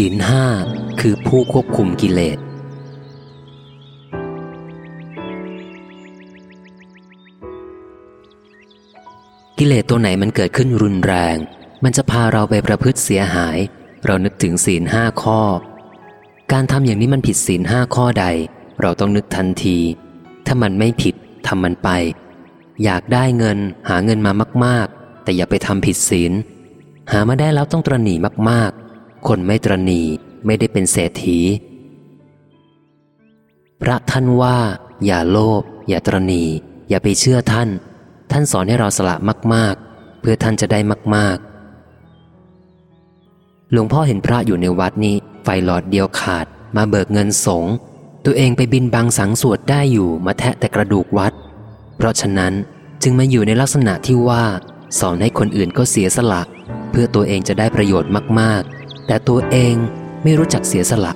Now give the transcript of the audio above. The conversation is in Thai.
ศีลห้าคือผู้ควบคุมกิเลส กิเลสตัวไหนมันเกิดขึ้นรุนแรง มันจะพาเราไปประพฤติเสียหาย เรานึกถึงศีลห้าข้อ การทำอย่างนี้มันผิดศีลห้าข้อใด เราต้องนึกทันที ถ้ามันไม่ผิดทำมันไป อยากได้เงินหาเงินมามาก ๆ แต่อย่าไปทำผิดศีล หามาได้แล้วต้องตรณีมากๆ คนไม่ตรณีไม่ได้เป็นเศรษฐี พระท่านว่า อย่าโลภอย่าตรณี อย่าไปเชื่อท่าน ท่านสอนให้เราสละมาก ๆ เพื่อท่านจะได้มาก ๆ หลวงพ่อเห็นพระอยู่ในวัดนี้ไฟหลอดเดียวขาดมาเบิกเงินสงฆ์ตัวเองไปบินบังสังสวดได้อยู่มาแทะแต่กระดูกวัด เพราะฉะนั้นจึงมาอยู่ในลักษณะที่ว่า สอนให้คนอื่นก็เสียสละ เพื่อตัวเองจะได้ประโยชน์มากๆ แต่ตัวเองไม่รู้จักเสียสละ